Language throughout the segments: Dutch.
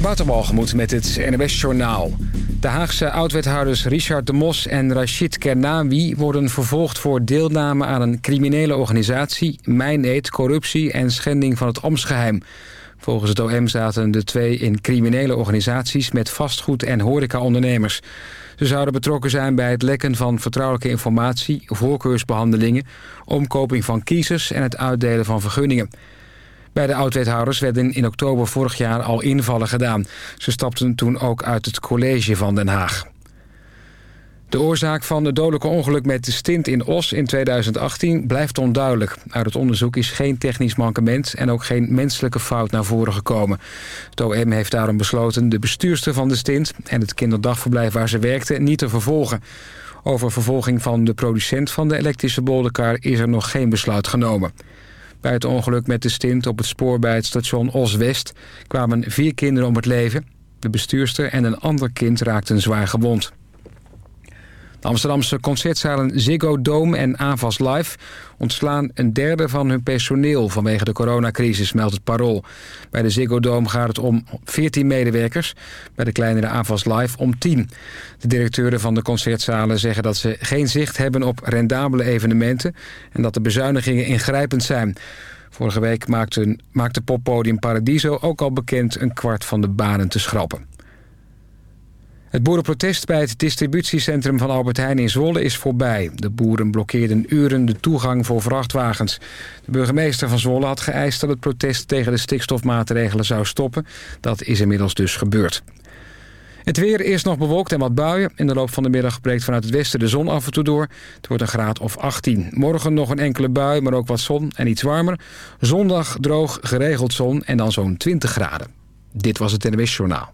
Waterbalgemoed met het NWS Journaal. De Haagse oud-wethouders Richard de Mos en Rachid Kernawi... worden vervolgd voor deelname aan een criminele organisatie... mijneed, corruptie en schending van het ambtsgeheim. Volgens het OM zaten de twee in criminele organisaties... met vastgoed- en horecaondernemers. Ze zouden betrokken zijn bij het lekken van vertrouwelijke informatie... voorkeursbehandelingen, omkoping van kiezers... en het uitdelen van vergunningen. Bij de oud-wethouders werden in oktober vorig jaar al invallen gedaan. Ze stapten toen ook uit het college van Den Haag. De oorzaak van het dodelijke ongeluk met de stint in Os in 2018 blijft onduidelijk. Uit het onderzoek is geen technisch mankement en ook geen menselijke fout naar voren gekomen. Het heeft daarom besloten de bestuurster van de stint en het kinderdagverblijf waar ze werkte niet te vervolgen. Over vervolging van de producent van de elektrische bolderkar is er nog geen besluit genomen. Bij het ongeluk met de stint op het spoor bij het station Os-West... kwamen vier kinderen om het leven. De bestuurster en een ander kind raakten zwaar gewond. De Amsterdamse concertzalen Ziggo Dome en Avas Live ontslaan een derde van hun personeel vanwege de coronacrisis, meldt het Parool. Bij de Ziggo Dome gaat het om 14 medewerkers, bij de kleinere Avas Live om 10. De directeuren van de concertzalen zeggen dat ze geen zicht hebben op rendabele evenementen en dat de bezuinigingen ingrijpend zijn. Vorige week maakte, maakte poppodium Paradiso ook al bekend een kwart van de banen te schrappen. Het boerenprotest bij het distributiecentrum van Albert Heijn in Zwolle is voorbij. De boeren blokkeerden uren de toegang voor vrachtwagens. De burgemeester van Zwolle had geëist dat het protest tegen de stikstofmaatregelen zou stoppen. Dat is inmiddels dus gebeurd. Het weer is nog bewolkt en wat buien. In de loop van de middag breekt vanuit het westen de zon af en toe door. Het wordt een graad of 18. Morgen nog een enkele bui, maar ook wat zon en iets warmer. Zondag droog, geregeld zon en dan zo'n 20 graden. Dit was het NWS Journaal.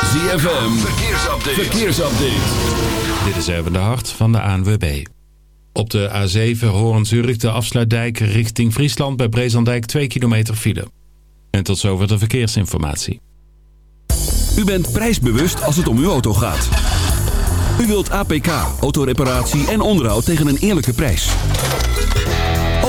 ZFM, verkeersupdate. verkeersupdate. Dit is even de hart van de ANWB. Op de A7 Horen-Zurich de afsluitdijk richting Friesland bij Brezandijk 2 kilometer file. En tot zover de verkeersinformatie. U bent prijsbewust als het om uw auto gaat. U wilt APK, autoreparatie en onderhoud tegen een eerlijke prijs.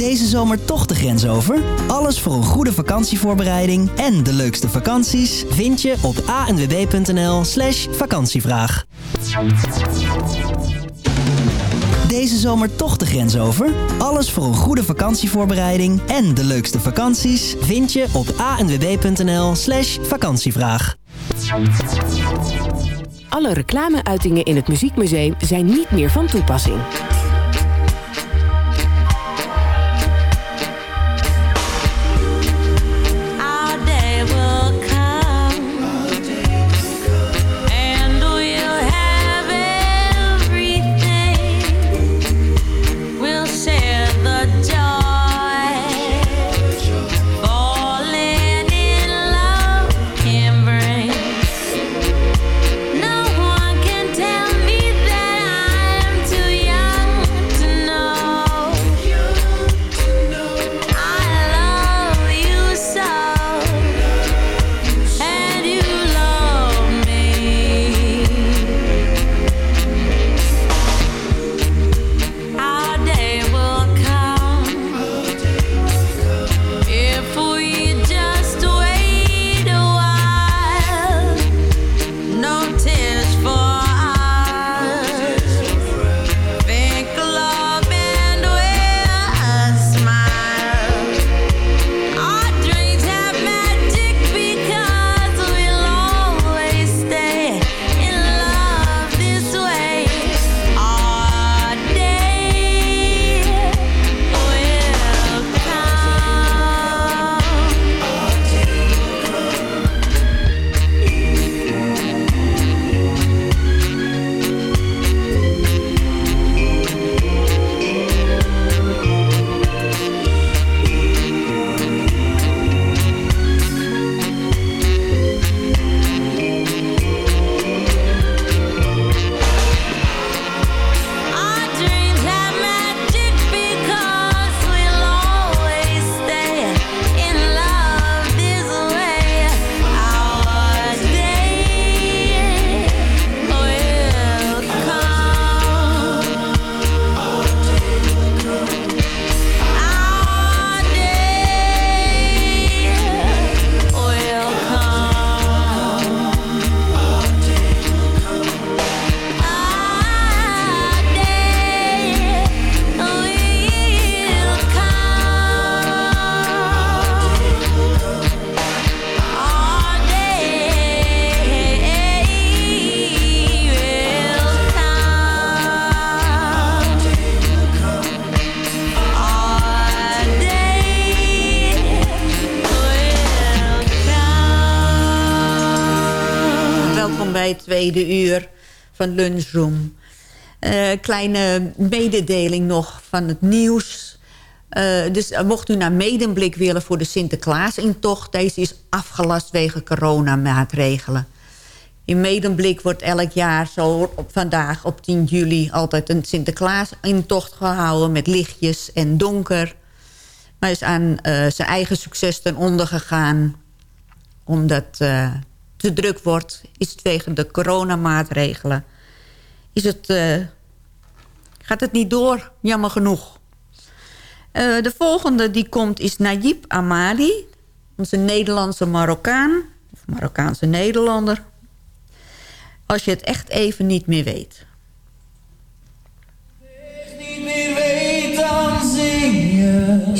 Deze zomer toch de grens over? Alles voor een goede vakantievoorbereiding en de leukste vakanties vind je op anwb.nl slash vakantievraag. Deze zomer toch de grens over? Alles voor een goede vakantievoorbereiding en de leukste vakanties vind je op anwb.nl slash vakantievraag. Alle reclameuitingen in het Muziekmuseum zijn niet meer van toepassing. Tweede uur van Lunchroom. Eh, kleine mededeling nog van het nieuws. Eh, dus mocht u naar Medemblik willen voor de Sinterklaas-intocht... deze is afgelast wegen coronamaatregelen. In Medemblik wordt elk jaar zo op vandaag op 10 juli... altijd een Sinterklaas-intocht gehouden met lichtjes en donker. Maar is aan zijn eigen succes ten onder gegaan... omdat te druk wordt, is het wegen de coronamaatregelen... Is het, gaat het niet door, jammer genoeg. Uh, de volgende die komt is Najib Amali. Onze Nederlandse Marokkaan. Of Marokkaanse Nederlander. Als je het echt even niet meer weet. Niet meer weet, dan zing je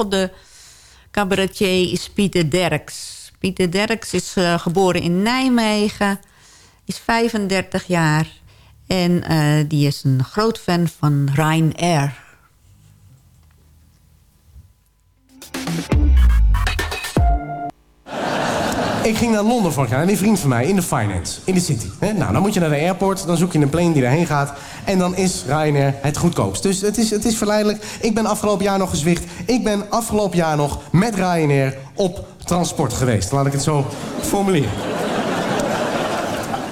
volgende cabaretier is Pieter Derks. Pieter Derks is eh, geboren in Nijmegen. Is 35 jaar. En eh, die is een groot fan van Ryanair. Ik ging naar Londen vorig jaar en een vriend van mij in de finance, in de city. Nou, dan moet je naar de airport, dan zoek je een plane die daarheen gaat. En dan is Ryanair het goedkoopst. Dus het is, het is verleidelijk. Ik ben afgelopen jaar nog gezwicht. Ik ben afgelopen jaar nog met Ryanair op transport geweest. Laat ik het zo formuleren.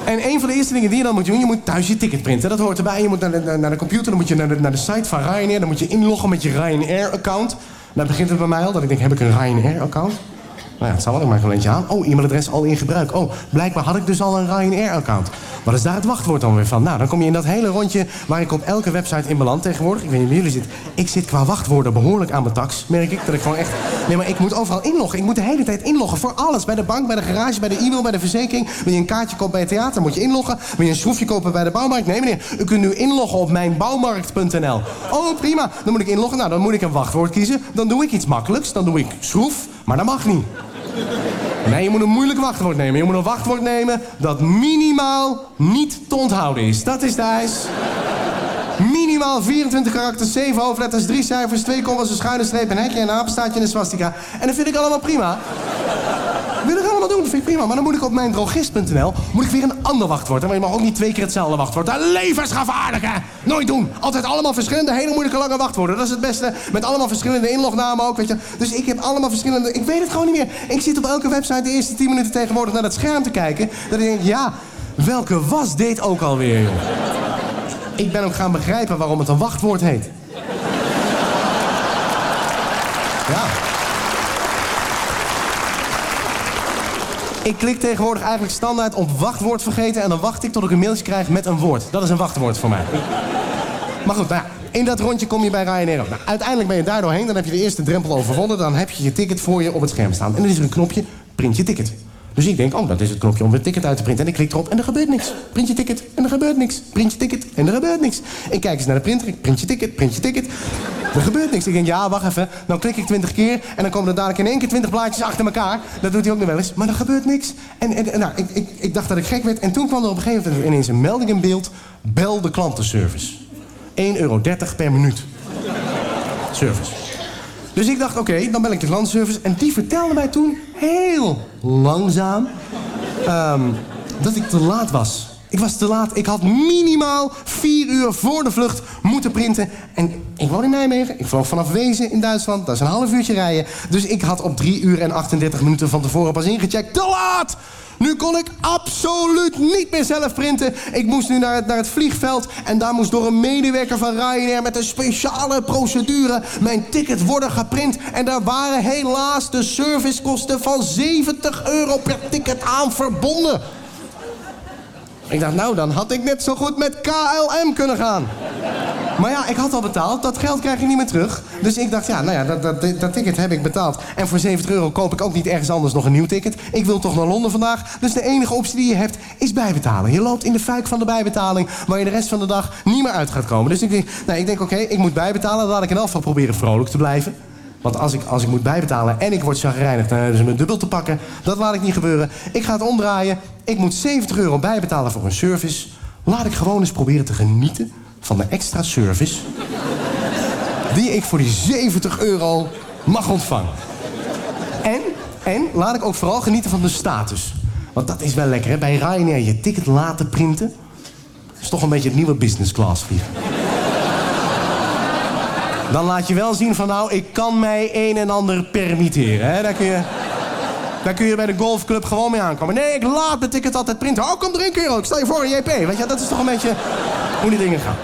En een van de eerste dingen die je dan moet doen, je moet thuis je ticket printen. Dat hoort erbij. Je moet naar de, naar de computer, dan moet je naar de, naar de site van Ryanair. Dan moet je inloggen met je Ryanair-account. Dan begint het bij mij al, dat ik denk, heb ik een Ryanair-account? Nou ja, het zal wel, ik maak een eentje aan. Oh, e-mailadres al in gebruik. Oh, blijkbaar had ik dus al een Ryanair-account. Wat is daar het wachtwoord dan weer van? Nou, dan kom je in dat hele rondje waar ik op elke website in beland tegenwoordig. Ik weet niet wie jullie zitten. Ik zit qua wachtwoorden behoorlijk aan mijn tax, merk ik. Dat ik gewoon echt... Nee, maar ik moet overal inloggen. Ik moet de hele tijd inloggen voor alles. Bij de bank, bij de garage, bij de e-mail, bij de verzekering. Wil je een kaartje kopen bij het theater, moet je inloggen. Wil je een schroefje kopen bij de bouwmarkt? Nee, meneer. U kunt nu inloggen op mijnbouwmarkt.nl. Oh, prima. Dan moet ik inloggen. Nou, dan moet ik een wachtwoord kiezen. Dan doe ik iets makkelijks. Dan doe ik schroef. Maar dat mag niet. Nee, je moet een moeilijk wachtwoord nemen. Je moet een wachtwoord nemen dat minimaal niet te onthouden is. Dat is de eis. Minimaal 24 karakters, 7 hoofdletters, 3 cijfers, 2 kommas, een schuine streep, een hekje, een apenstaartje en een swastika. En dat vind ik allemaal prima. Wil ik allemaal doen, vind ik prima. Maar dan moet ik op mijn drogist.nl moet ik weer een ander wachtwoord. Maar je mag ook niet twee keer hetzelfde wachtwoord. Dat levensgevaarlijk, hè? Nooit doen. Altijd allemaal verschillende, hele moeilijke lange wachtwoorden. Dat is het beste. Met allemaal verschillende inlognamen ook, weet je. Dus ik heb allemaal verschillende... Ik weet het gewoon niet meer. Ik zit op elke website de eerste 10 minuten tegenwoordig naar dat scherm te kijken. Dat ik denk, ja, welke was dit ook alweer, joh? Ik ben ook gaan begrijpen waarom het een wachtwoord heet. Ja. Ik klik tegenwoordig eigenlijk standaard op wachtwoord vergeten... en dan wacht ik tot ik een mailtje krijg met een woord. Dat is een wachtwoord voor mij. Maar goed, nou in dat rondje kom je bij Ryanair. Nou, uiteindelijk ben je daar doorheen, dan heb je de eerste drempel overwonnen... dan heb je je ticket voor je op het scherm staan. En dan is er een knopje, print je ticket. Dus ik denk, oh, dat is het knopje om het ticket uit te printen. En ik klik erop en er gebeurt niks. Print je ticket en er gebeurt niks. Print je ticket en er gebeurt niks. Ik kijk eens naar de printer, ik print je ticket, print je ticket. Er gebeurt niks. Ik denk, ja, wacht even. Dan klik ik 20 keer en dan komen er dadelijk in één keer 20 blaadjes achter elkaar. Dat doet hij ook nog wel eens. Maar er gebeurt niks. En, en, en nou, ik, ik, ik dacht dat ik gek werd. En toen kwam er op een gegeven moment ineens een melding in beeld. Bel de klantenservice. 1,30 euro per minuut. Service. Dus ik dacht, oké, dan bel ik de klantenservice. En die vertelde mij toen, heel langzaam, ehm, dat ik te laat was. Ik was te laat. Ik had minimaal vier uur voor de vlucht moeten printen. En ik woon in Nijmegen. Ik vloog vanaf Wezen in Duitsland. Dat is een half uurtje rijden. Dus ik had op 3 uur en 38 minuten van tevoren pas ingecheckt. Te laat! Nu kon ik absoluut niet meer zelf printen. Ik moest nu naar het, naar het vliegveld. En daar moest door een medewerker van Ryanair met een speciale procedure mijn ticket worden geprint. En daar waren helaas de servicekosten van 70 euro per ticket aan verbonden. Ik dacht, nou, dan had ik net zo goed met KLM kunnen gaan. Maar ja, ik had al betaald. Dat geld krijg ik niet meer terug. Dus ik dacht, ja, nou ja, dat, dat, dat ticket heb ik betaald. En voor 70 euro koop ik ook niet ergens anders nog een nieuw ticket. Ik wil toch naar Londen vandaag. Dus de enige optie die je hebt, is bijbetalen. Je loopt in de fuik van de bijbetaling... waar je de rest van de dag niet meer uit gaat komen. Dus ik denk, nou, ik denk oké, ik moet bijbetalen. Dan laat ik in elk geval proberen vrolijk te blijven. Want als ik, als ik moet bijbetalen en ik word chagrijnig... dan hebben ze me dubbel te pakken. Dat laat ik niet gebeuren. Ik ga het omdraaien. Ik moet 70 euro bijbetalen voor een service. Laat ik gewoon eens proberen te genieten van de extra service... die ik voor die 70 euro mag ontvangen. En, en laat ik ook vooral genieten van de status. Want dat is wel lekker, hè? Bij Ryanair je ticket laten printen... is toch een beetje het nieuwe business class vliegen. Dan laat je wel zien van nou, ik kan mij een en ander permitteren. Hè? Daar, kun je, daar kun je bij de golfclub gewoon mee aankomen. Nee, ik laat mijn ticket altijd printen. Oh, kom drinken, euro. Ik stel je voor een JP. Weet je, dat is toch een beetje hoe die dingen gaan.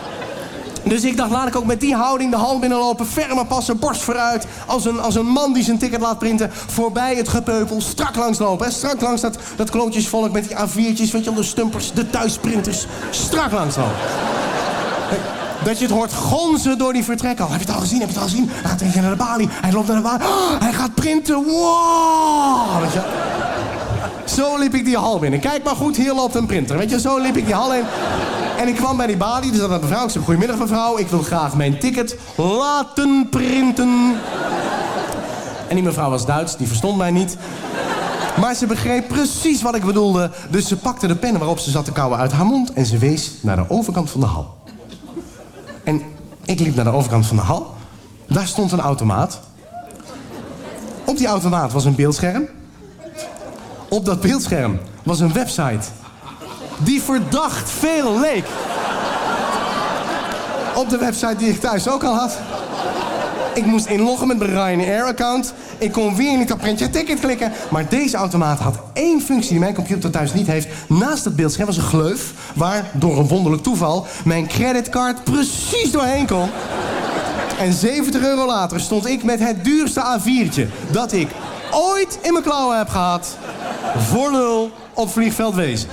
Dus ik dacht, laat ik ook met die houding de hal binnenlopen. Ferme passen, borst vooruit. Als een, als een man die zijn ticket laat printen. Voorbij het gepeupel. Strak langs lopen. Hè? Strak langs dat, dat klootjesvolk met die A4'tjes. Weet je wel, de stumpers, de thuisprinters. Strak langs lopen. Dat je het hoort gonzen door die vertrekken. Heb je het al gezien? Heb je het al gezien? Hij gaat eentje naar de balie. Hij loopt naar de balie. Oh, hij gaat printen. Wow! Zo liep ik die hal binnen. Kijk maar goed, hier loopt een printer. Weet je, zo liep ik die hal in. En ik kwam bij die balie, dus dat was mevrouw. Ik zei, goedemiddag mevrouw, ik wil graag mijn ticket laten printen. En die mevrouw was Duits, die verstond mij niet. Maar ze begreep precies wat ik bedoelde. Dus ze pakte de pen waarop ze zat te kauwen uit haar mond... en ze wees naar de overkant van de hal. En ik liep naar de overkant van de hal. Daar stond een automaat. Op die automaat was een beeldscherm. Op dat beeldscherm was een website... die verdacht veel leek. Op de website die ik thuis ook al had. Ik moest inloggen met mijn Ryanair-account. Ik kon weer niet op printje ticket klikken. Maar deze automaat had één functie die mijn computer thuis niet heeft. Naast het beeldscherm was een gleuf... waar, door een wonderlijk toeval... mijn creditcard precies doorheen kon. En 70 euro later stond ik met het duurste A4'tje... dat ik ooit in mijn klauwen heb gehad. Voor lul op vliegveld Wees.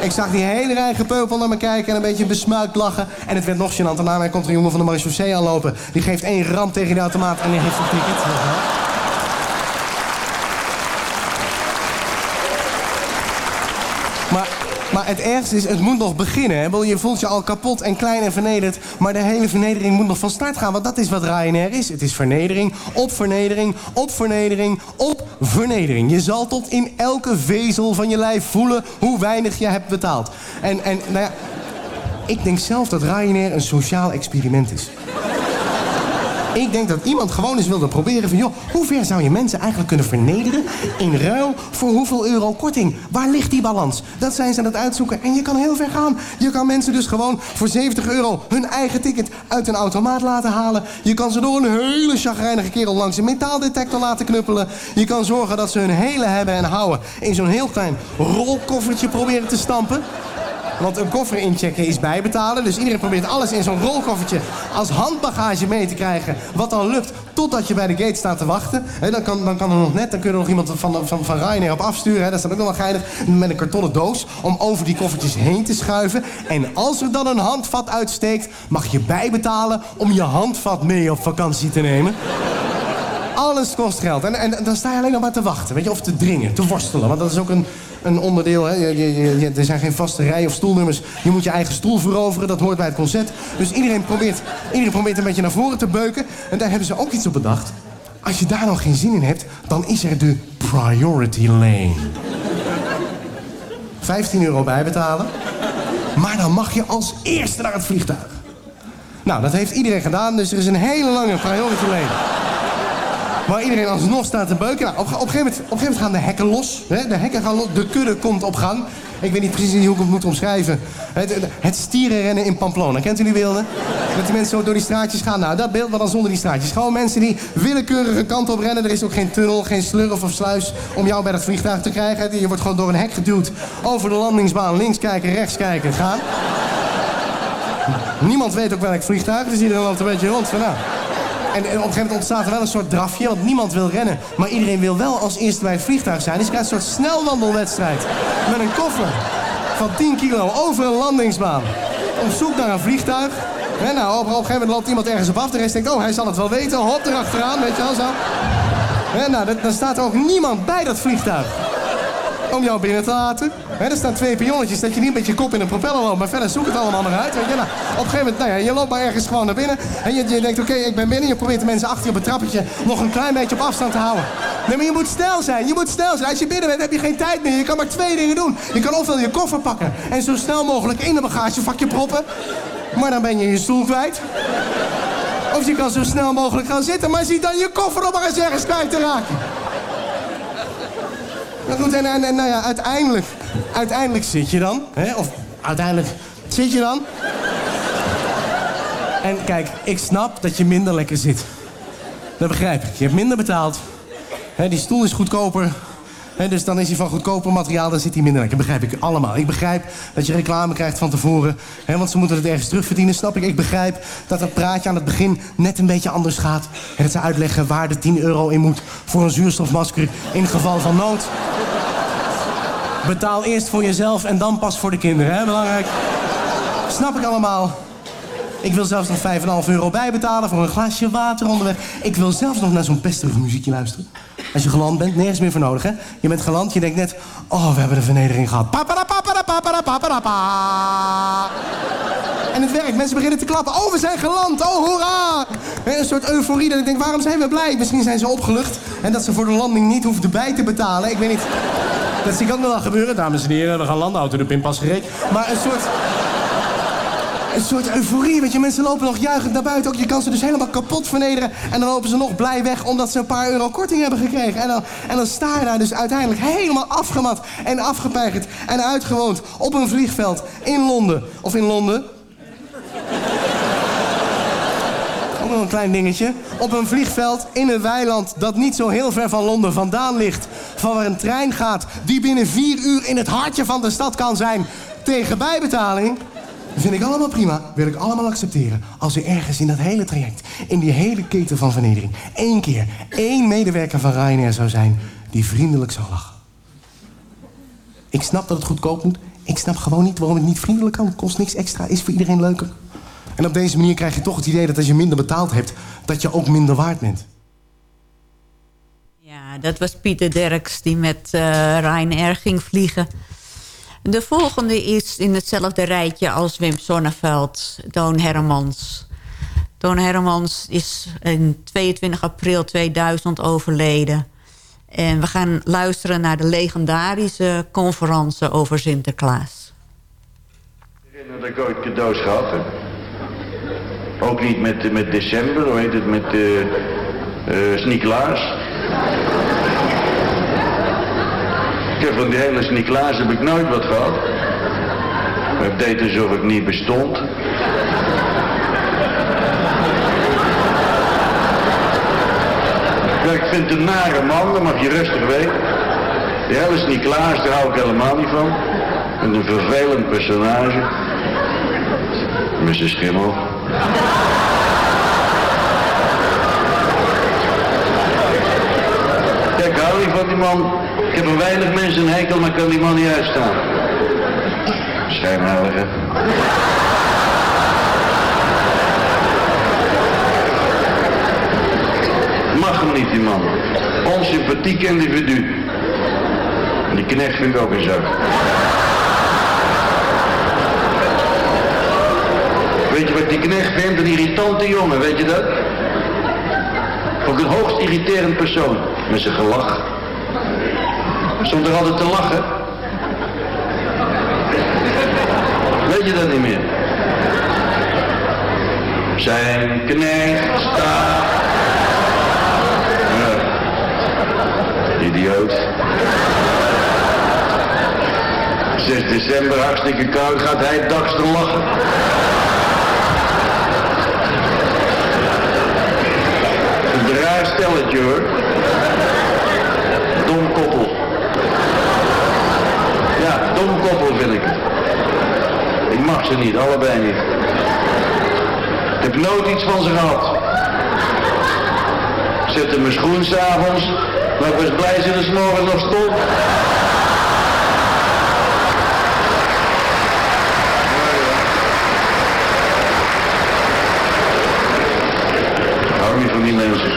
Ik zag die hele rij gepeupel naar me kijken en een beetje besmuikt lachen. En het werd nog gênant. Daarna mij komt er een jongen van de marechaussee aanlopen. Die geeft één ram tegen de automaat en die heeft een ticket. Maar, maar het ergste is, het moet nog beginnen. Hè? Je voelt je al kapot en klein en vernederd. Maar de hele vernedering moet nog van start gaan. Want dat is wat Ryanair is. Het is vernedering, op vernedering, op vernedering, op vernedering. Je zal tot in elke vezel van je lijf voelen hoe weinig je hebt betaald. En, en nou ja, ik denk zelf dat Ryanair een sociaal experiment is. Ik denk dat iemand gewoon eens wilde proberen van... joh, hoe ver zou je mensen eigenlijk kunnen vernederen... in ruil voor hoeveel euro korting? Waar ligt die balans? Dat zijn ze aan het uitzoeken en je kan heel ver gaan. Je kan mensen dus gewoon voor 70 euro... hun eigen ticket uit een automaat laten halen. Je kan ze door een hele chagrijnige kerel... langs een metaaldetector laten knuppelen. Je kan zorgen dat ze hun hele hebben en houden... in zo'n heel klein rolkoffertje proberen te stampen. Want een koffer inchecken is bijbetalen. Dus iedereen probeert alles in zo'n rolkoffertje als handbagage mee te krijgen. Wat dan lukt totdat je bij de gate staat te wachten. Dan, kan, dan kan er nog net, dan kun je er nog iemand van, van, van Ryanair op afsturen. Dat staat ook nog wel geinig. Met een kartonnen doos om over die koffertjes heen te schuiven. En als er dan een handvat uitsteekt, mag je bijbetalen om je handvat mee op vakantie te nemen. Alles kost geld. En, en dan sta je alleen nog maar te wachten. Weet je, of te dringen, te worstelen. Want dat is ook een, een onderdeel. Hè. Je, je, je- er zijn geen vaste rij- of stoelnummers. Je moet je eigen stoel veroveren. Dat hoort bij het concert. Dus iedereen probeert, iedereen probeert een beetje naar voren te beuken. En daar hebben ze ook iets op bedacht. Als je daar nog geen zin in hebt, dan is er de priority lane. 15 euro bijbetalen. Maar dan mag je als eerste naar het vliegtuig. Nou, dat heeft iedereen gedaan. Dus er is een hele lange priority lane. Waar iedereen alsnog staat te beuken. Nou, op, op, een gegeven moment, op een gegeven moment gaan de hekken los. Hè? De hekken gaan los. De kudde komt op gang. Ik weet niet precies hoe ik het moet omschrijven. Het, het stierenrennen in Pamplona. Kent u die beelden? Dat die mensen zo door die straatjes gaan. Nou, dat beeld, maar dan zonder die straatjes. Gewoon mensen die willekeurige kant op rennen. Er is ook geen tunnel, geen slurf of sluis om jou bij dat vliegtuig te krijgen. Je wordt gewoon door een hek geduwd. Over de landingsbaan. Links kijken, rechts kijken. Gaan. Niemand weet ook welk vliegtuig. Dus iedereen loopt een beetje rond van nou. En, en op een gegeven moment ontstaat er wel een soort drafje, want niemand wil rennen. Maar iedereen wil wel als eerste bij het vliegtuig zijn. Dus je krijgt een soort snelwandelwedstrijd. Met een koffer van 10 kilo over een landingsbaan. Op zoek naar een vliegtuig. Hè, nou, op, een gegeven moment loopt iemand ergens op af. De rest denkt, oh, hij zal het wel weten. Hop, erachteraan, weet je wel zo. Hè, nou, dan staat er ook niemand bij dat vliegtuig om jou binnen te laten. Er staan twee pionnetjes dat je niet met je kop in een propeller loopt. Maar verder zoek het allemaal maar uit. Weet je. Nou, op een gegeven moment, nou ja, je loopt maar ergens gewoon naar binnen. En je, je denkt, oké, ik ben binnen. Je probeert de mensen achter je op het trappetje nog een klein beetje op afstand te houden. Nee, maar je moet snel zijn. Je moet snel zijn. Als je binnen bent, heb je geen tijd meer. Je kan maar twee dingen doen. Je kan ofwel je koffer pakken en zo snel mogelijk in een bagagevakje proppen. Maar dan ben je je stoel kwijt. Of je kan zo snel mogelijk gaan zitten, maar zie dan je koffer nog maar eens ergens kwijt te raken. Nou goed, en, en, en nou ja, uiteindelijk, uiteindelijk zit je dan. Hè? Of uiteindelijk zit je dan. En kijk, ik snap dat je minder lekker zit. Dat begrijp ik. Je hebt minder betaald. Hè, die stoel is goedkoper. Dus dan is hij van goedkoper materiaal, dan zit hij minder lekker. begrijp ik allemaal. Ik begrijp dat je reclame krijgt van tevoren. Want ze moeten het ergens terugverdienen, snap ik. Ik begrijp dat het praatje aan het begin net een beetje anders gaat. En dat ze uitleggen waar de 10 euro in moet voor een zuurstofmasker in geval van nood. Betaal eerst voor jezelf en dan pas voor de kinderen? Belangrijk. Snap ik allemaal. Ik wil zelfs nog 5,5 euro bijbetalen voor een glaasje water onderweg. Ik wil zelfs nog naar zo'n pesterig muziekje luisteren. Als je geland bent, nergens meer voor nodig, hè? Je bent geland, je denkt net... Oh, we hebben de vernedering gehad. Paparapaparapaparapapa. En het werkt. Mensen beginnen te klappen. Oh, we zijn geland. Oh, hoera. Een soort euforie. Dat ik denk, waarom zijn we blij? Misschien zijn ze opgelucht. En dat ze voor de landing niet hoefden bij te betalen. Ik weet niet. Dat zie ik ook nog wel gebeuren. Dames en heren, we gaan landen. Auto de pinpas gereed. Maar een soort... Een soort euforie, weet je. Mensen lopen nog juichend naar buiten. Ook je kan ze dus helemaal kapot vernederen. En dan lopen ze nog blij weg omdat ze een paar euro korting hebben gekregen. En dan, en dan sta je daar dus uiteindelijk helemaal afgemat en afgepeigerd en uitgewoond op een vliegveld in Londen. Of in Londen. Ook nog een klein dingetje. Op een vliegveld in een weiland dat niet zo heel ver van Londen vandaan ligt. Van waar een trein gaat die binnen vier uur in het hartje van de stad kan zijn. Tegen bijbetaling. Vind ik allemaal prima. Wil ik allemaal accepteren. Als er ergens in dat hele traject, in die hele keten van vernedering... één keer één medewerker van Ryanair zou zijn die vriendelijk zou lachen. Ik snap dat het goedkoop moet. Ik snap gewoon niet waarom het niet vriendelijk kan. Kost niks extra, is voor iedereen leuker. En op deze manier krijg je toch het idee dat als je minder betaald hebt... dat je ook minder waard bent. Ja, dat was Pieter Derks die met eh Ryanair ging vliegen. De volgende is in hetzelfde rijtje als Wim Sonneveld, Toon Hermans. Toon Hermans is in 22 april 2000 overleden. En we gaan luisteren naar de legendarische conferentie over Sinterklaas. herinner dat ik ooit cadeaus gehad heb. Ook niet met, met december, hoe heet het, met uh, uh, Sint-Niklaas. Ik van die hele Sint-Niklaas heb ik nooit wat gehad. Ik deed alsof ik niet bestond. Ik vind het een nare man, dat mag je rustig weten. Die hele Sint-Niklaas, daar hou ik helemaal niet van. Vind een vervelend personage. Mrs. Schimmel. Ik hou niet van die man. Ik heb een weinig mensen een hekel, maar kan die man niet uitstaan. Schijnheilige. Mag hem niet, die man. Onsympathiek individu. Die knecht vind ik ook een zak. Weet je wat die knecht vindt? Een irritante jongen, weet je dat? Ook een hoogst irriterend persoon. Met zijn gelach. Stond er altijd te lachen. Weet je dat niet meer? Zijn knecht staat. Idioot. 6 december, hartstikke koud, gaat hij dags te lachen. Een raar stelletje hoor. Dom koppel. Ja, dom koppel vind ik het. Ik mag ze niet, allebei niet. Ik heb nooit iets van ze gehad. Ik zette mijn schoen s'avonds, maar ik was blij ze er morgens nog stond. Hou niet van die mensen.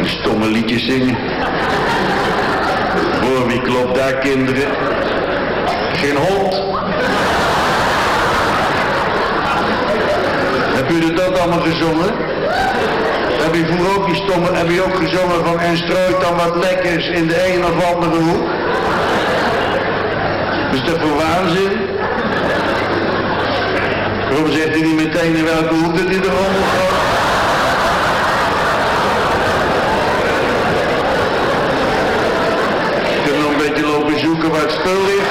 Die stomme liedjes zingen. Voor wie klopt daar kinderen? Geen hond. Heb u dat allemaal gezongen? Heb je vroeger ook die stomme, heb je ook gezongen van en strooit dan wat lekkers in de een of andere hoek? Is dat voor waanzin? Waarom zegt u niet meteen in welke hoek dat u de rommel gaat? Je kunt nog een beetje lopen zoeken waar het spul ligt.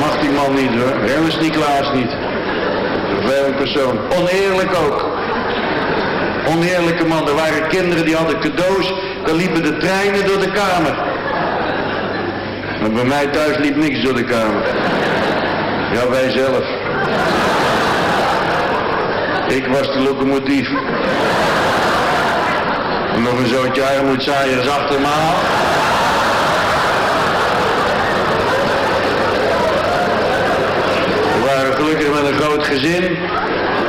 Mag die niet hoor. Helemaal Niklaas niet. Vervelend persoon. Oneerlijk ook. Oneerlijke man. Er waren kinderen die hadden cadeaus. Daar liepen de treinen door de kamer. Maar bij mij thuis liep niks door de kamer. Ja, wij zelf. Ik was de locomotief. En nog een zootje armoedzaaiers achter me aan. We waren gelukkig met een groot gezin.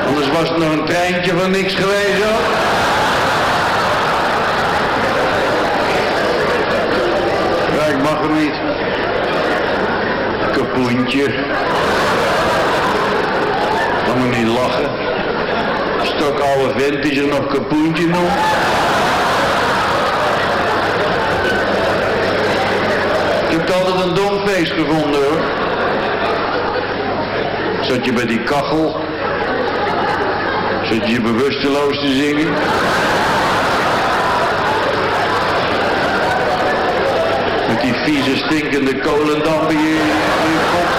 Anders was het nog een treintje van niks geweest hoor. Ja, ik mag toch niet? Kapoentje. Dan moet niet lachen. Stok oude vent die nog kapoentje noemt. Ik heb altijd een dom feest gevonden hoor. Zat je bij die kachel. Zat je bewusteloos te zingen. Met die vieze stinkende kolendampen hier in je kop.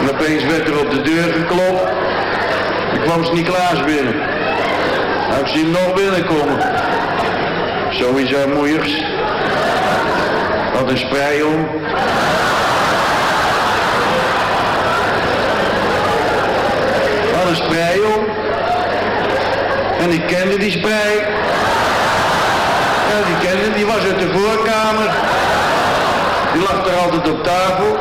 En opeens werd er op de deur geklopt. Er kwam Sint-Niklaas binnen. Nou, ik zie hem nog binnenkomen. Sowieso moeiers. Had een sprei om. Een sprei om. En ik kende die sprei. Ja, die kende, die was uit de voorkamer. Die lag er altijd op tafel.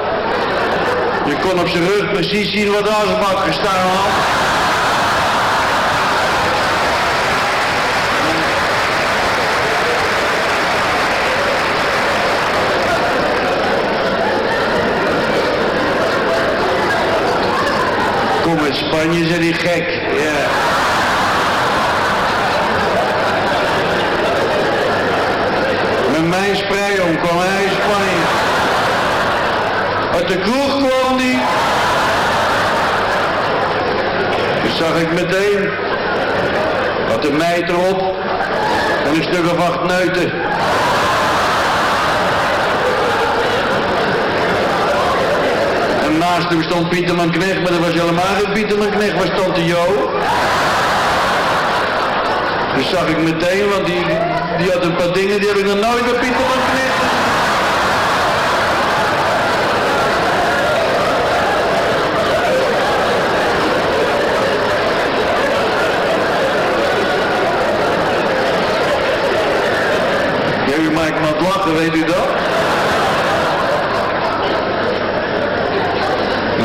Je kon op zijn rug precies zien wat Azenbak gestaan had. Spanje, zei die gek. Ja. Met mijn sprei om kwam hij in Spanje. Uit de kroeg kwam die. Dus zag ik meteen. Had de meid erop. En een stuk of acht neuten. Naast hem stond Pieterman Knecht, maar dat was helemaal geen Pieterman Knecht, was Tante Jo. Dus zag ik meteen, want die, die had een paar dingen, die heb ik nog nooit bij Pieterman Knecht maakt me lachen, weet u dat? Dan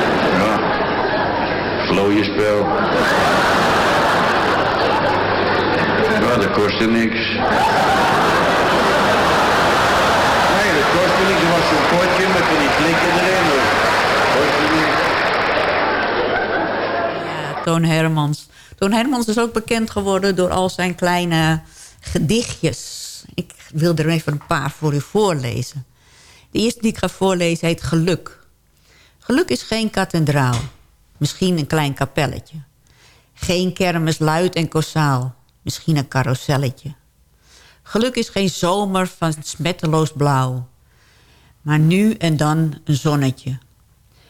Ja, vlooienspel. Ja, dat kostte niks. Nee, dat kostte niks. Er was zo'n potje met die klikken erin. hoor. Kostte niks. Ja, Toon Hermans. Toon Hermans is ook bekend geworden door al zijn kleine gedichtjes. Ik wil er even een paar voor u voorlezen. De eerste die ik ga voorlezen heet Geluk. Geluk is geen kathedraal. Misschien een klein kapelletje. Geen kermis luid en kossaal. Misschien een carouselletje. Geluk is geen zomer van smetteloos blauw. Maar nu en dan een zonnetje.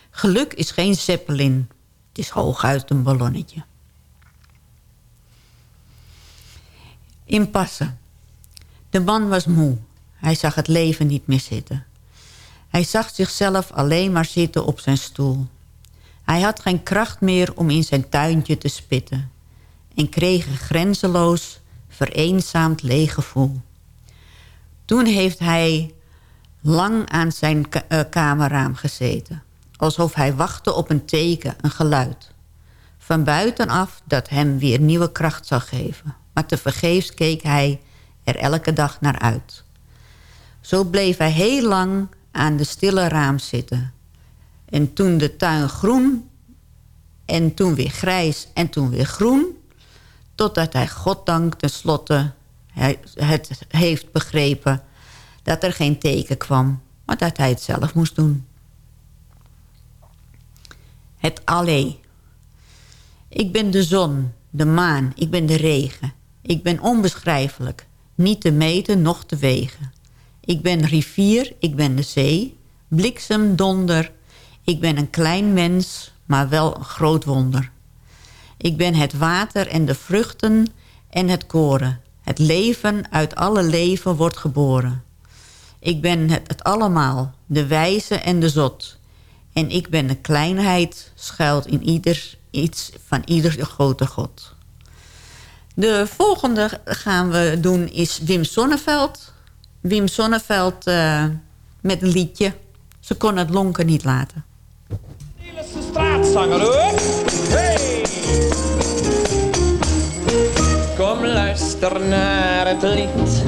Geluk is geen zeppelin. Het is hooguit een ballonnetje. Impasse. De man was moe. Hij zag het leven niet meer zitten. Hij zag zichzelf alleen maar zitten op zijn stoel. Hij had geen kracht meer om in zijn tuintje te spitten. En kreeg een grenzeloos, vereenzaamd leeg gevoel. Toen heeft hij lang aan zijn eh, kamerraam gezeten. Alsof hij wachtte op een teken, een geluid. Van buitenaf dat hem weer nieuwe kracht zou geven. Maar tevergeefs keek hij er elke dag naar uit. Zo bleef hij heel lang aan de stille raam zitten. En toen de tuin groen en toen weer grijs en toen weer groen... totdat hij goddank tenslotte hij het heeft begrepen... dat er geen teken kwam, maar dat hij het zelf moest doen. Het allee. Ik ben de zon, de maan, ik ben de regen. Ik ben onbeschrijfelijk, niet te meten, noch te wegen. Ik ben rivier, ik ben de zee, bliksem, donder. Ik ben een klein mens, maar wel een groot wonder. Ik ben het water en de vruchten en het koren. Het leven uit alle leven wordt geboren. Ik ben het, het allemaal, de wijze en de zot. En ik ben de kleinheid, schuilt in ieder iets van ieder de grote God. De volgende gaan we doen is Wim Sonneveld. Wim Sonneveld eh, met een liedje. Ze kon het lonken niet laten. Straatzanger hoor. Hey! Kom luister naar het lied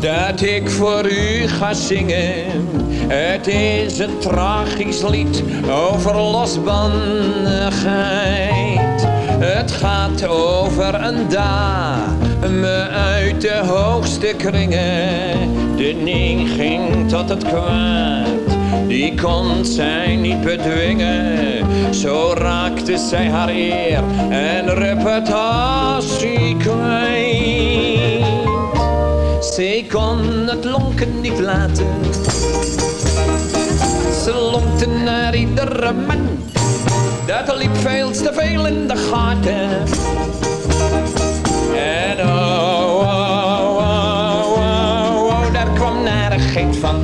dat ik voor u ga zingen. Het is een tragisch lied over losbandigheid. Het gaat over een dame uit de hoogste kringen. De ging tot het kwaad die kon zij niet bedwingen. Zo raakte zij haar eer en reputatie kwijt. Zij kon het lonken niet laten. Ze lonkte naar iedere man. Dat liep veel te veel in de gaten. En oh, oh, oh, oh, oh, daar kwam narigheid van.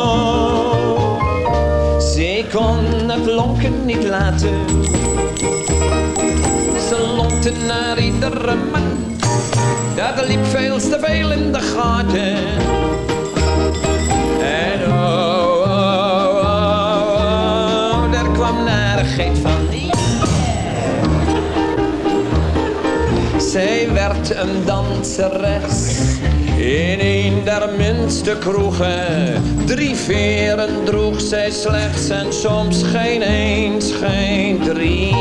kon het lonken niet laten Ze lonkte naar iedere man dat liep veel te veel in de gaten. En oh, oh, oh, oh daar kwam narigheid van. Zij werd een danseres in een der minste kroegen. Drie veren droeg zij slechts en soms geen eens, geen drie.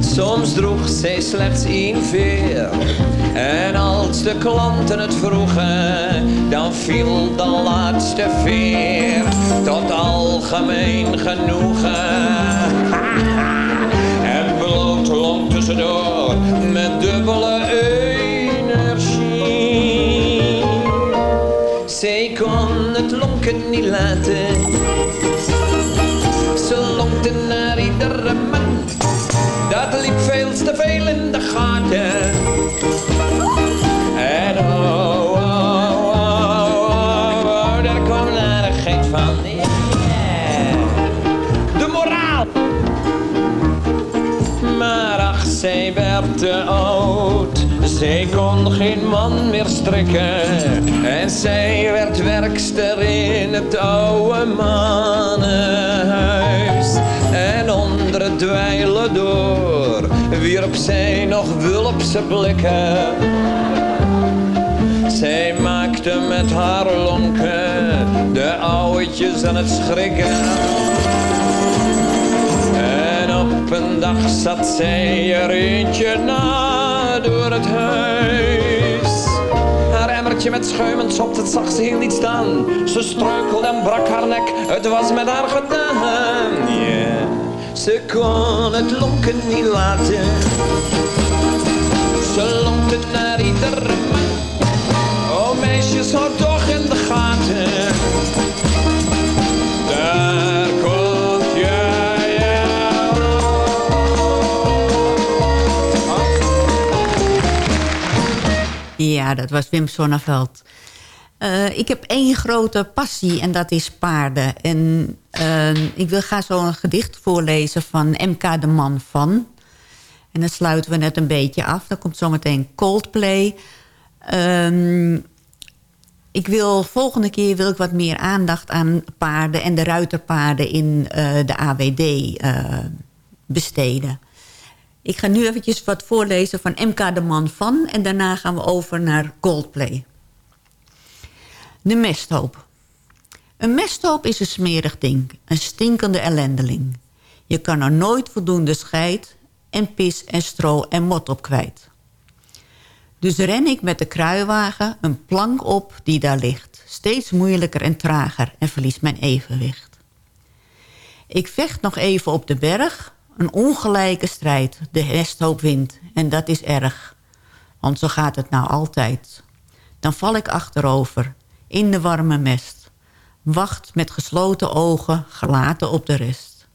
Soms droeg zij slechts één veer. En als de klanten het vroegen, dan viel de laatste veer tot algemeen genoegen. Tussendoor met dubbele energie. Zij kon het lonken niet laten. Ze lonkte naar iedere man dat liep veel te veel in de gaten. Te oud. Zij kon geen man meer strikken. En zij werd werkster in het oude mannenhuis. En onder het dweilen door wierp zij nog wulpse blikken. Zij maakte met haar lonken de ouwetjes aan het schrikken. Een dag zat zij er eentje na door het huis. Haar emmertje met schuimend sop, dat zag ze heel niet staan. Ze struikelde en brak haar nek, het was met haar gedaan. Ze kon het lonken niet laten. Ze lonkt het naar iedere man. Oh meisjes, houd toch in de gaten. Ja, dat was Wim Sonneveld. Uh, ik heb één grote passie en dat is paarden. En uh, ik wil graag zo een gedicht voorlezen van MK de Man van. En dan sluiten we net een beetje af. Dan komt zometeen Coldplay. Um, ik wil volgende keer wil ik wat meer aandacht aan paarden... en de ruiterpaarden in uh, de AWD besteden. Ik ga nu eventjes wat voorlezen van MK de Man van... en daarna gaan we over naar Coldplay. De mesthoop. Een mesthoop is een smerig ding, een stinkende ellendeling. Je kan er nooit voldoende scheid en pis en stro en mot op kwijt. Dus ren ik met de kruiwagen een plank op die daar ligt. Steeds moeilijker en trager en verlies mijn evenwicht. Ik vecht nog even op de berg. Een ongelijke strijd. De hesthoop wint. En dat is erg. Want zo gaat het nou altijd. Dan val ik achterover. In de warme mest. Wacht met gesloten ogen. Gelaten op de rest.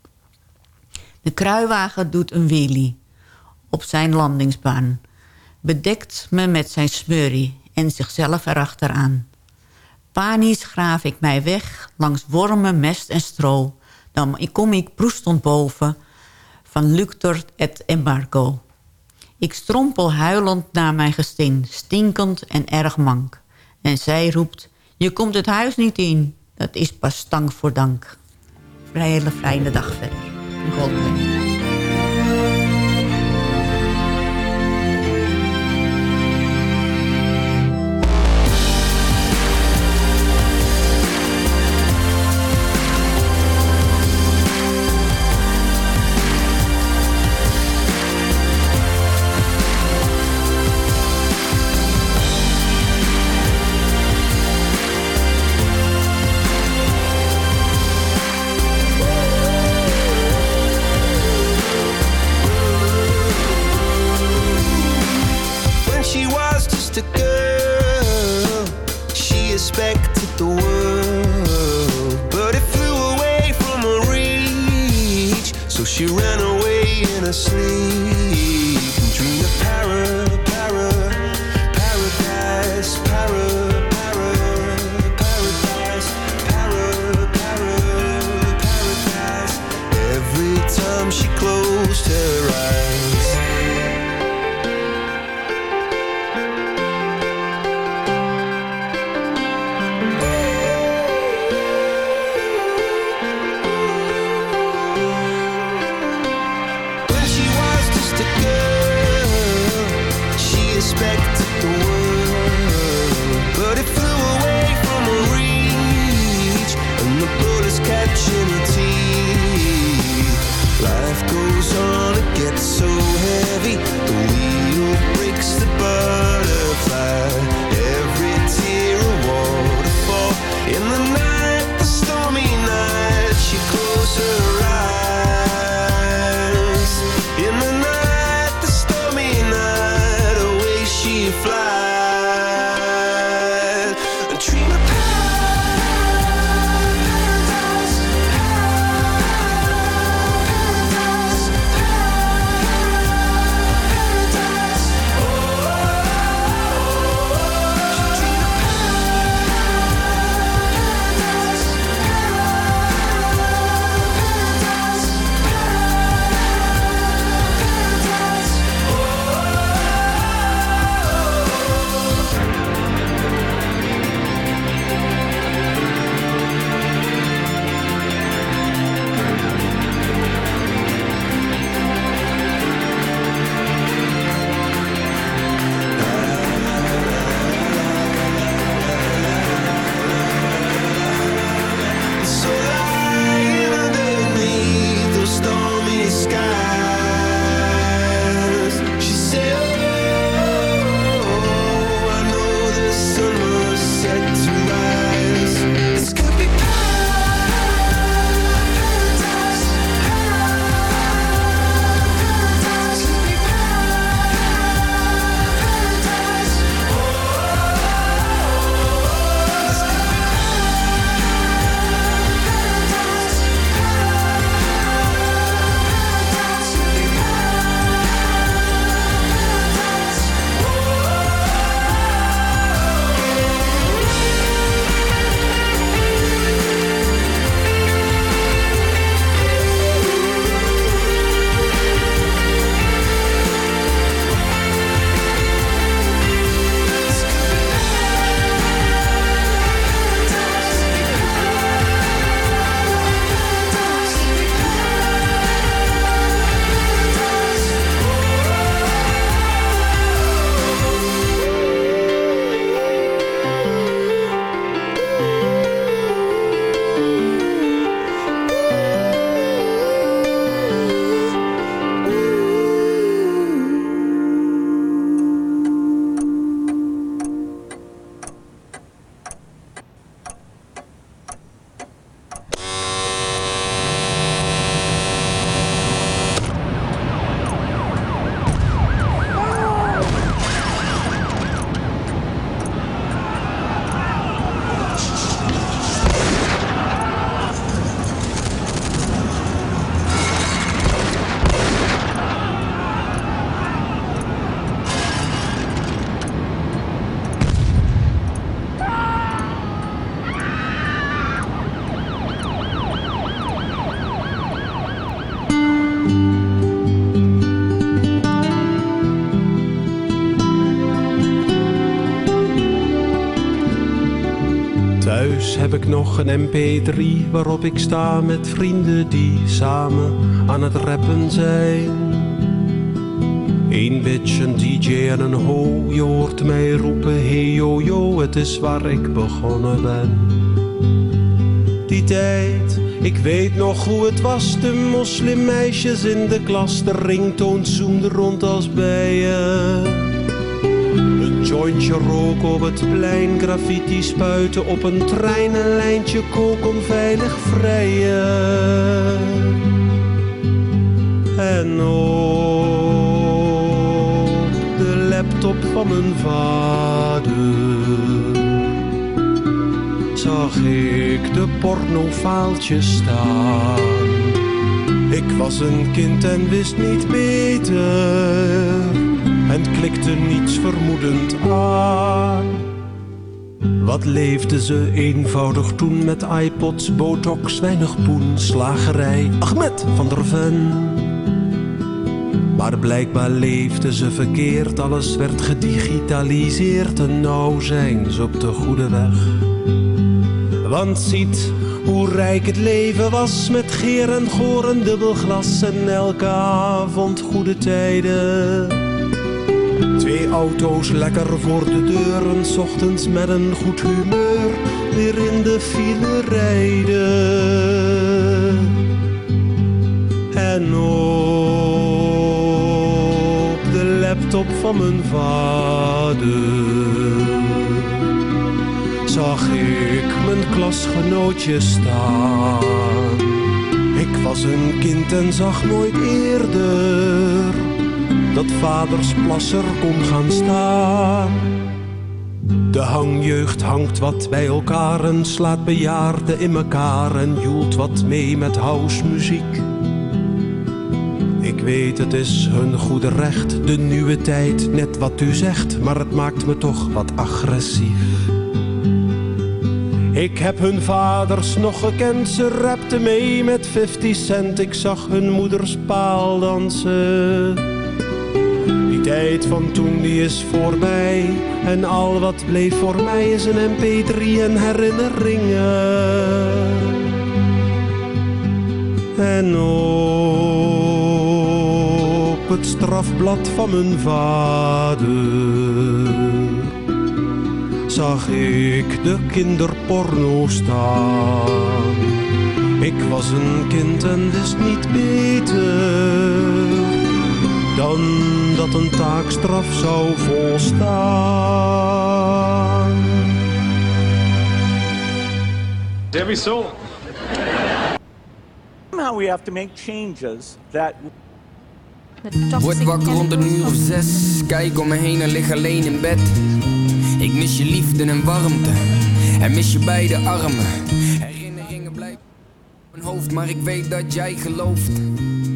De kruiwagen doet een wheelie. Op zijn landingsbaan. Bedekt me met zijn smurrie. En zichzelf erachteraan. Panisch graaf ik mij weg langs wormen, mest en stro. Dan kom ik proestond boven van Luctor et embargo. Ik strompel huilend naar mijn gestin, stinkend en erg mank. En zij roept, je komt het huis niet in. Dat is pas stank voor dank. Een hele fijne dag verder. Een mp3 waarop ik sta met vrienden die samen aan het rappen zijn. Eén bitch, een DJ en een ho, je hoort mij roepen, hey yo yo, het is waar ik begonnen ben. Die tijd, ik weet nog hoe het was, de moslimmeisjes in de klas, de ringtoon zoemde rond als bijen. Jointje rook op het plein, graffiti spuiten op een trein, een lijntje kook onveilig vrijen. En op de laptop van mijn vader zag ik de pornofaaltjes staan. Ik was een kind en wist niet beter en klikte niets vermoedend aan. Wat leefde ze eenvoudig toen met iPods, botox, weinig poen, slagerij, Ahmed van der Ven. Maar blijkbaar leefde ze verkeerd, alles werd gedigitaliseerd en nou zijn ze op de goede weg. Want ziet hoe rijk het leven was met geer en goor en dubbel glas en elke avond goede tijden. Twee auto's lekker voor de deur en 's ochtends met een goed humeur weer in de file rijden. En op de laptop van mijn vader zag ik mijn klasgenootje staan. Ik was een kind en zag nooit eerder dat vaders plasser kon gaan staan. De hangjeugd hangt wat bij elkaar en slaat bejaarden in elkaar en joelt wat mee met housemuziek. Ik weet het is hun goede recht, de nieuwe tijd, net wat u zegt, maar het maakt me toch wat agressief. Ik heb hun vaders nog gekend, ze rapten mee met 50 cent. Ik zag hun moeders paal dansen. Tijd van toen die is voorbij. En al wat bleef voor mij is een mp3 en herinneringen. En op het strafblad van mijn vader zag ik de kinderporno staan. Ik was een kind en wist niet beter dan dat een taakstraf zou volstaan. Debbie Soul. Somehow we have to make changes that Word wakker rond een uur of zes. Kijk om me heen en lig alleen in bed. Ik mis je liefde en warmte. En mis je beide armen. Herinneringen blijven in mijn hoofd, maar ik weet dat jij gelooft.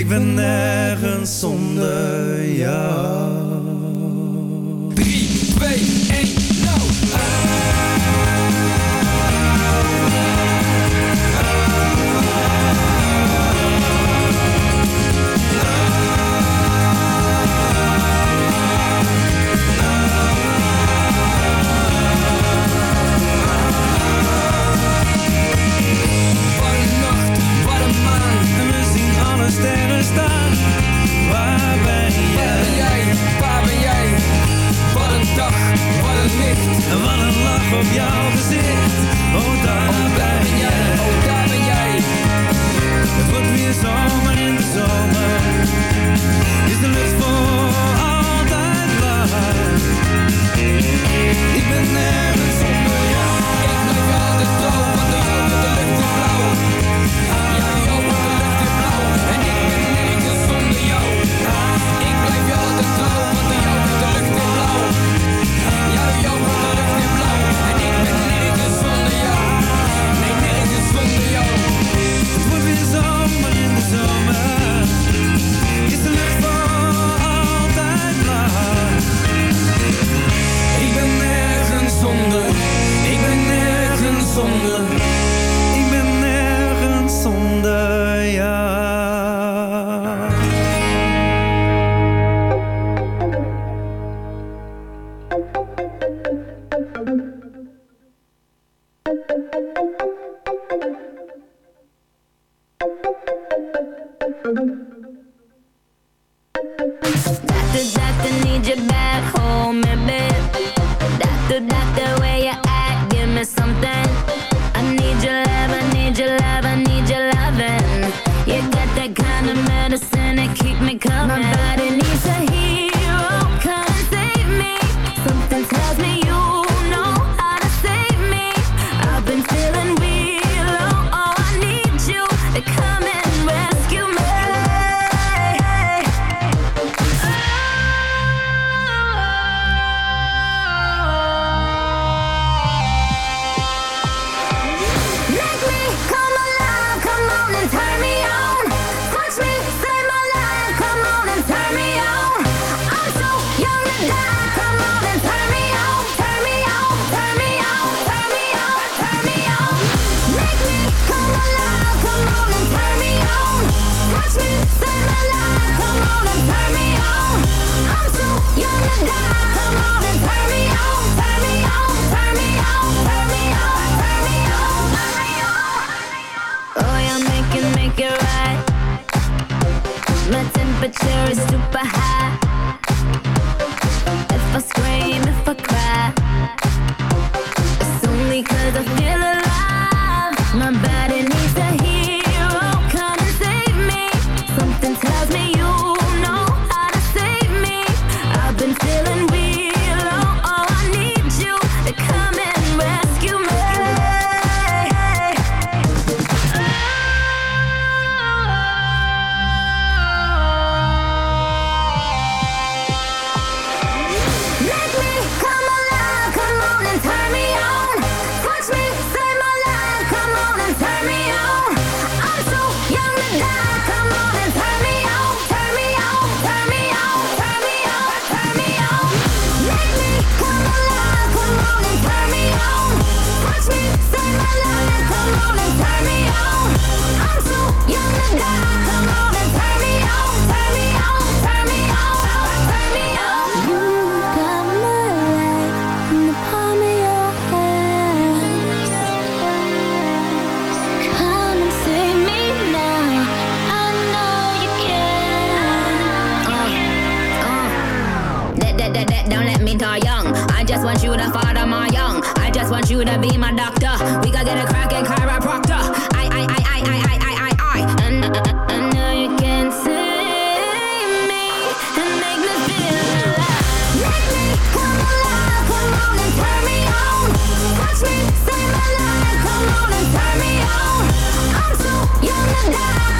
Ik ben nergens zonder jou. 3, 2, 1, nou! Ah. temperature is super high. let down, let me die young. I just want you to father my young. I just want you to be my doctor. We gotta get a crack at chiropractor. I, I, I, I, I, I, I, I, I. I know you can save me and make me feel alive. Make me come alive, come on and turn me on. Watch me save my life, come on and turn me on. I'm too young to die.